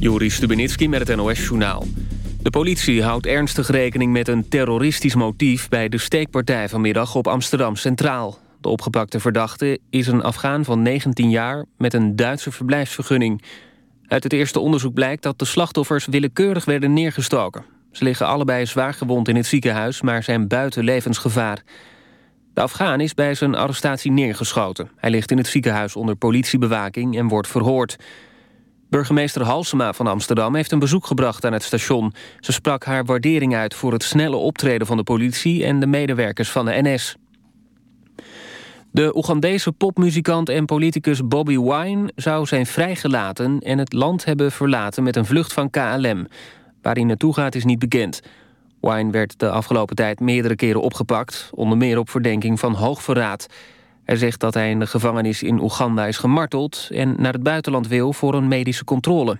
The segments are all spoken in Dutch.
Joris Stubenitski met het NOS-journaal. De politie houdt ernstig rekening met een terroristisch motief... bij de steekpartij vanmiddag op Amsterdam Centraal. De opgepakte verdachte is een Afghaan van 19 jaar... met een Duitse verblijfsvergunning. Uit het eerste onderzoek blijkt dat de slachtoffers willekeurig werden neergestoken. Ze liggen allebei zwaar gewond in het ziekenhuis... maar zijn buiten levensgevaar. De Afghaan is bij zijn arrestatie neergeschoten. Hij ligt in het ziekenhuis onder politiebewaking en wordt verhoord... Burgemeester Halsema van Amsterdam heeft een bezoek gebracht aan het station. Ze sprak haar waardering uit voor het snelle optreden van de politie... en de medewerkers van de NS. De Oegandese popmuzikant en politicus Bobby Wine zou zijn vrijgelaten... en het land hebben verlaten met een vlucht van KLM. Waar hij naartoe gaat is niet bekend. Wine werd de afgelopen tijd meerdere keren opgepakt... onder meer op verdenking van hoogverraad... Hij zegt dat hij in de gevangenis in Oeganda is gemarteld... en naar het buitenland wil voor een medische controle.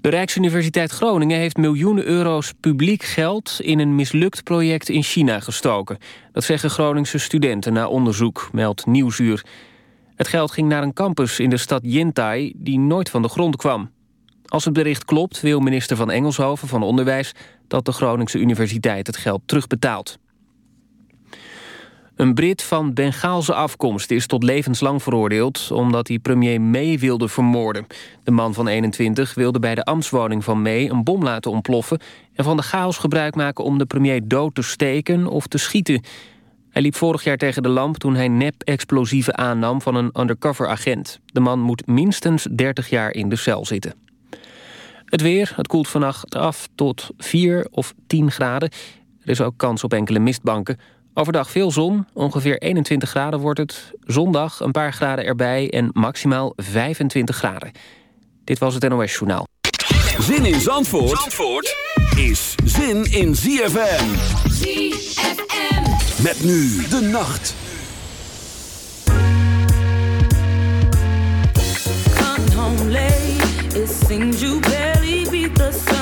De Rijksuniversiteit Groningen heeft miljoenen euro's publiek geld... in een mislukt project in China gestoken. Dat zeggen Groningse studenten na onderzoek, meldt Nieuwsuur. Het geld ging naar een campus in de stad Yentai... die nooit van de grond kwam. Als het bericht klopt, wil minister van Engelshoven van Onderwijs... dat de Groningse universiteit het geld terugbetaalt. Een Brit van Bengaalse afkomst is tot levenslang veroordeeld... omdat hij premier May wilde vermoorden. De man van 21 wilde bij de ambtswoning van May een bom laten ontploffen... en van de chaos gebruik maken om de premier dood te steken of te schieten. Hij liep vorig jaar tegen de lamp toen hij nep-explosieven aannam... van een undercover agent. De man moet minstens 30 jaar in de cel zitten. Het weer, het koelt vannacht af tot 4 of 10 graden. Er is ook kans op enkele mistbanken... Overdag veel zon, ongeveer 21 graden wordt het. Zondag een paar graden erbij en maximaal 25 graden. Dit was het NOS Journaal. Zin in Zandvoort, Zandvoort is zin in ZFM. ZFM. Met nu de nacht. Come home late, it seems you barely beat the sun.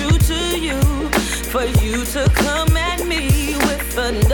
But.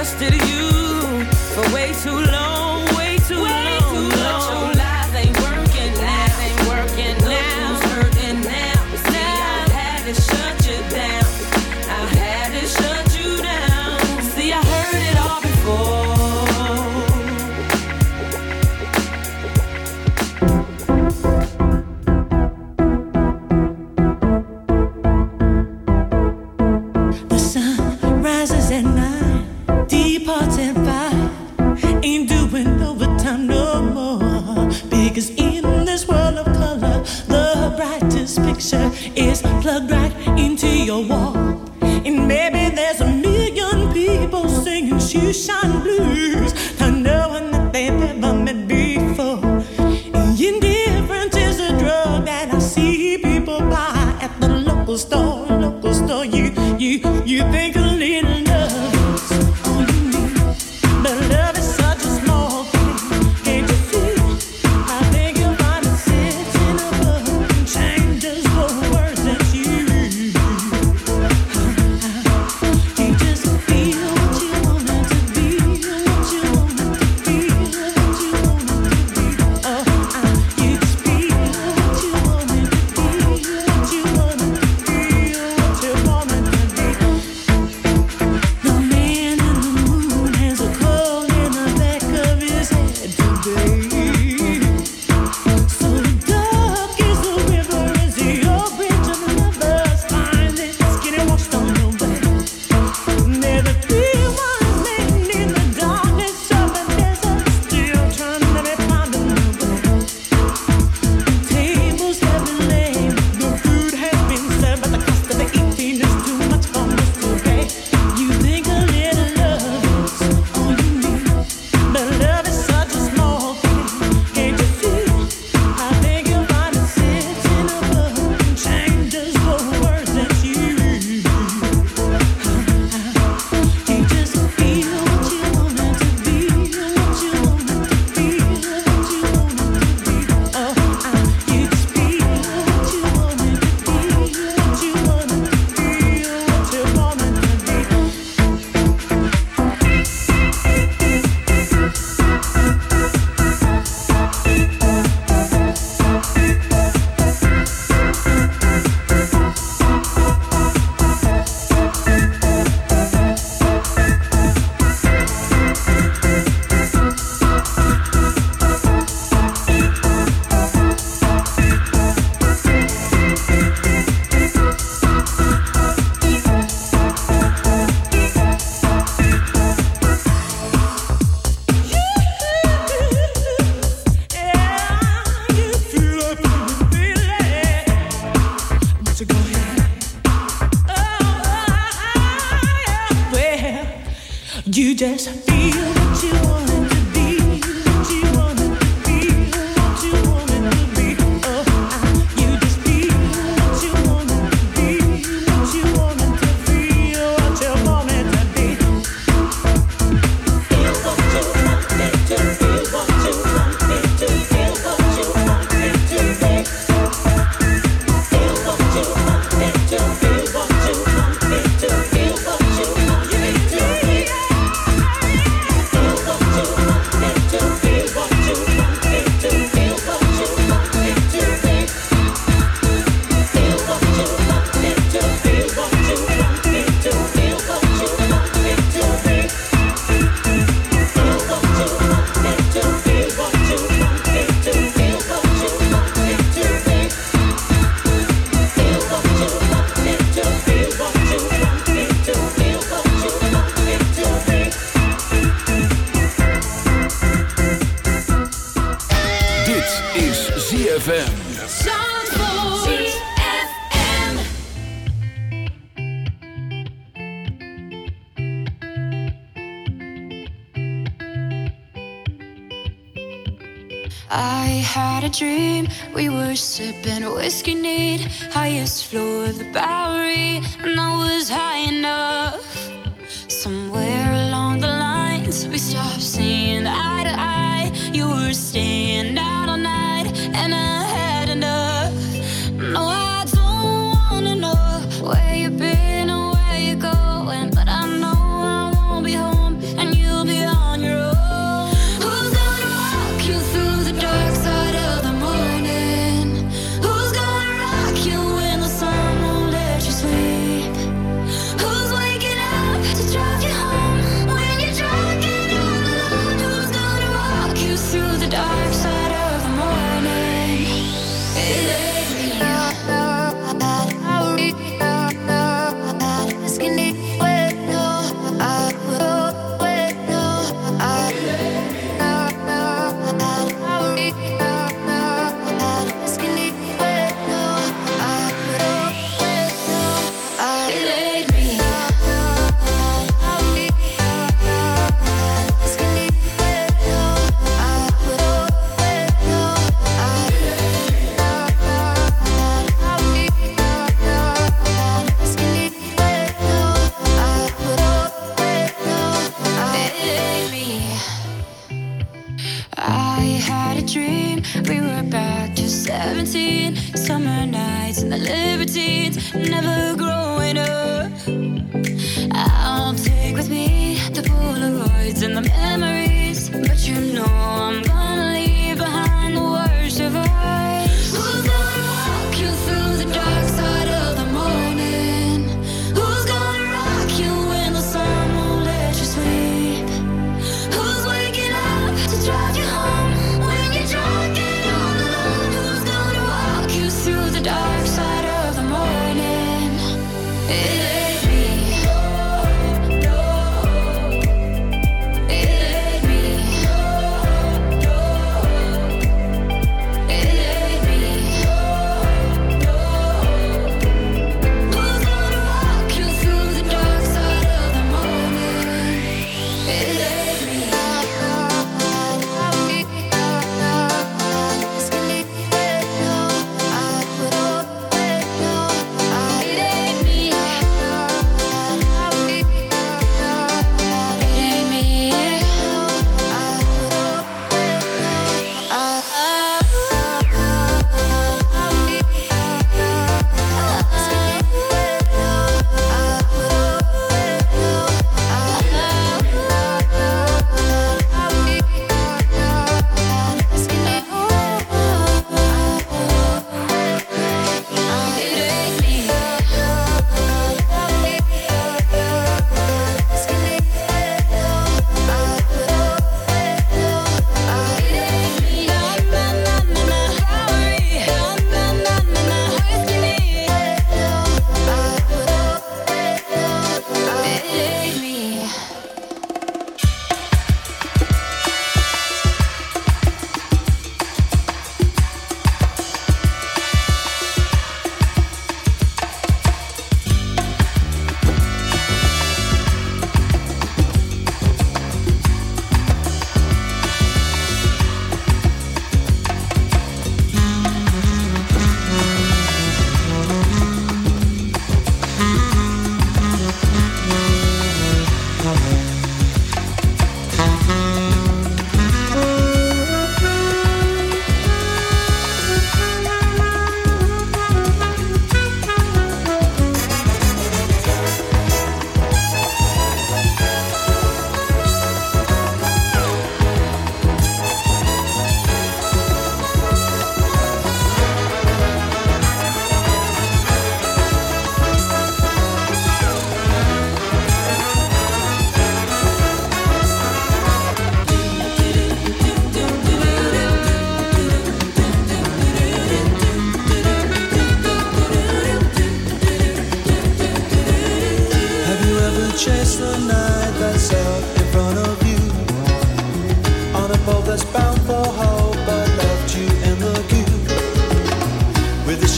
trusted you for way too long, way too long.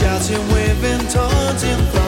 Shouting, waving, taunting,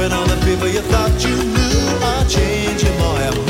When all the people you thought you knew are changing, boy,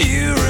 you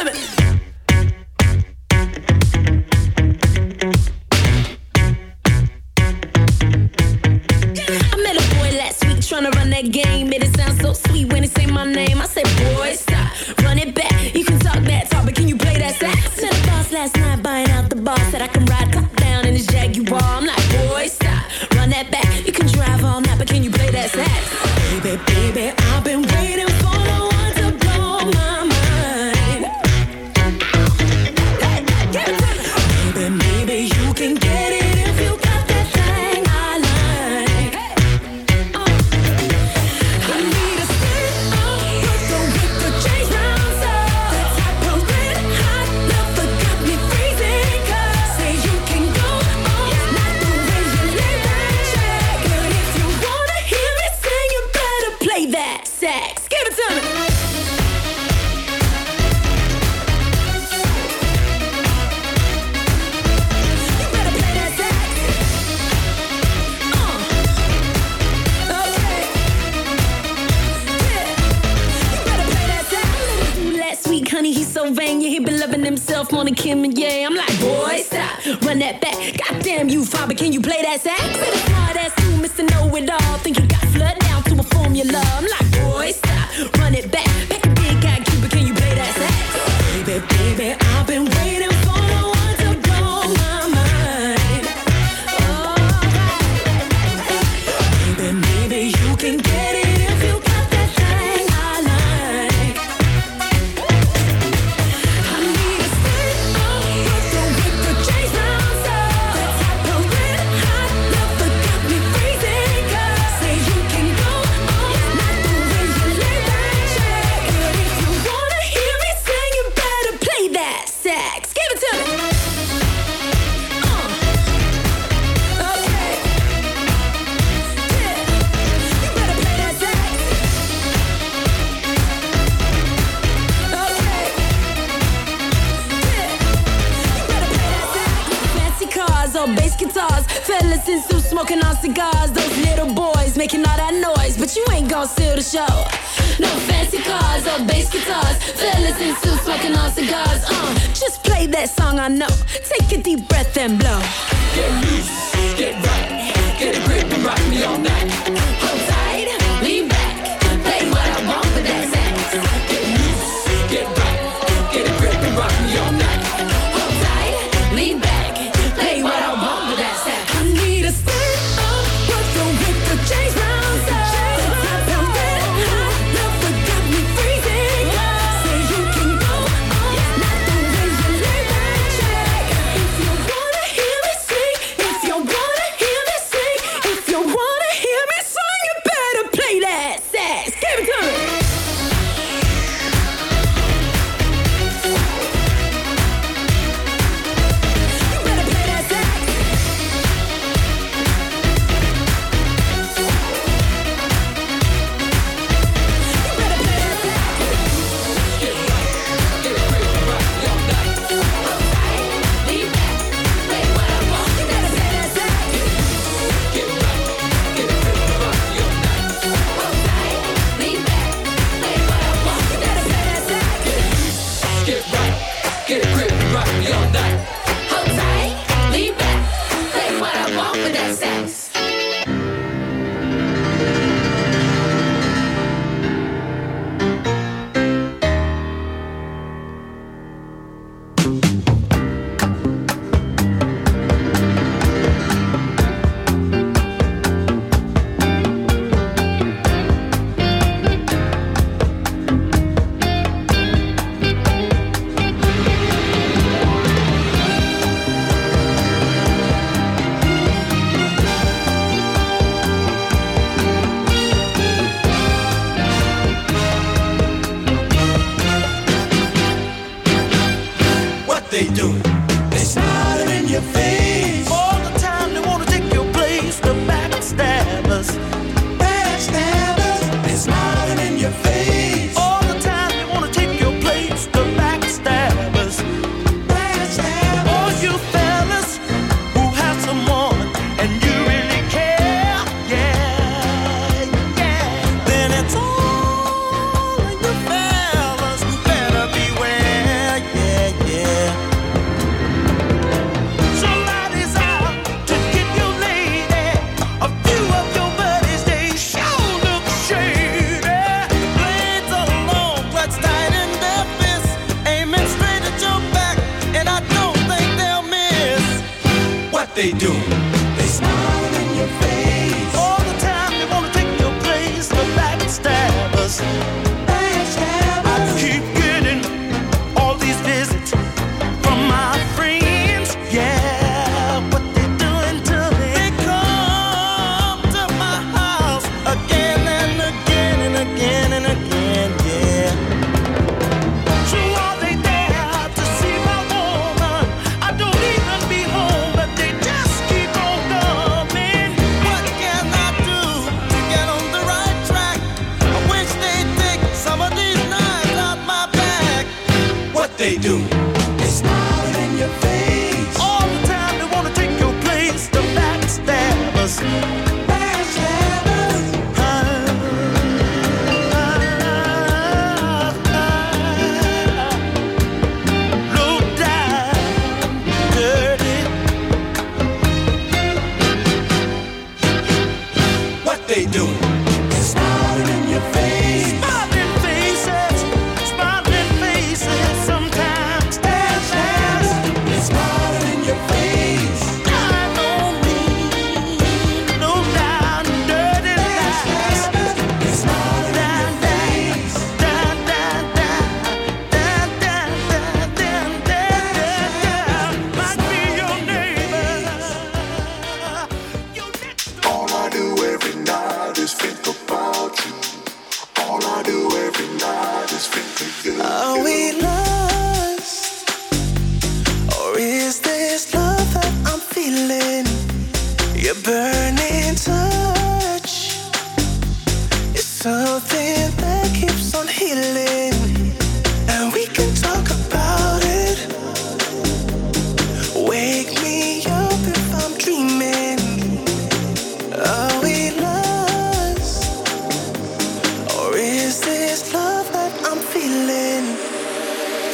i'm a boy last trying to run that game. It sounds so sweet when they say my name. I say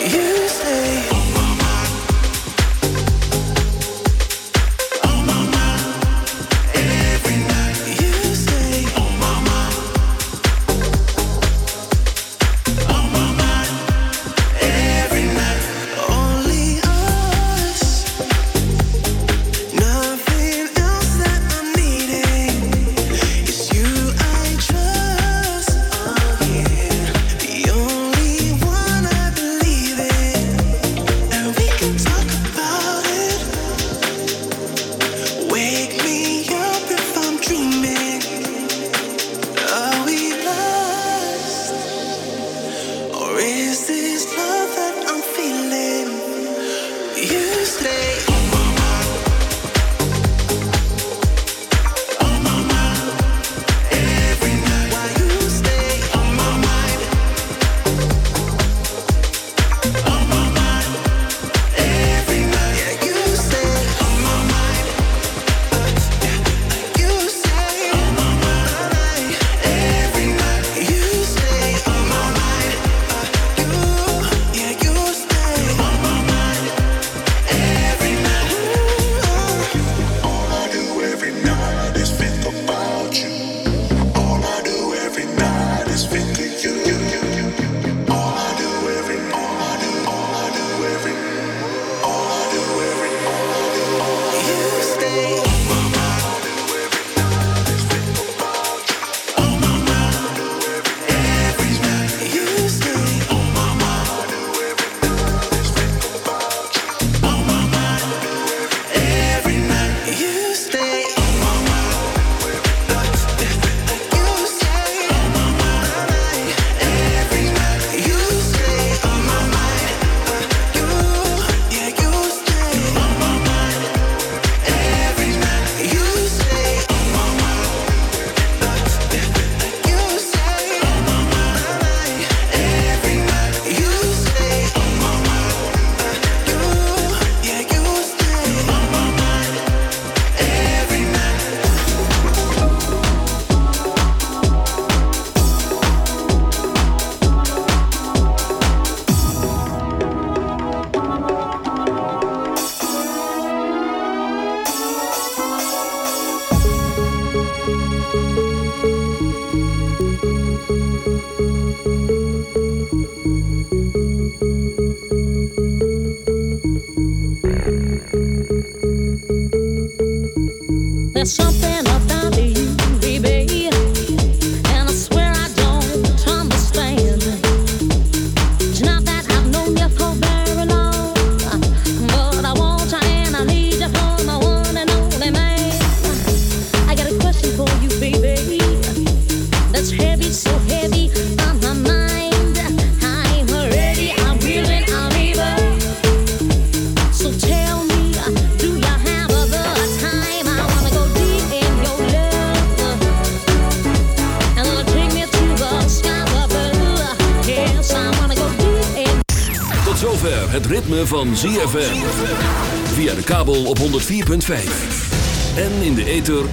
you stay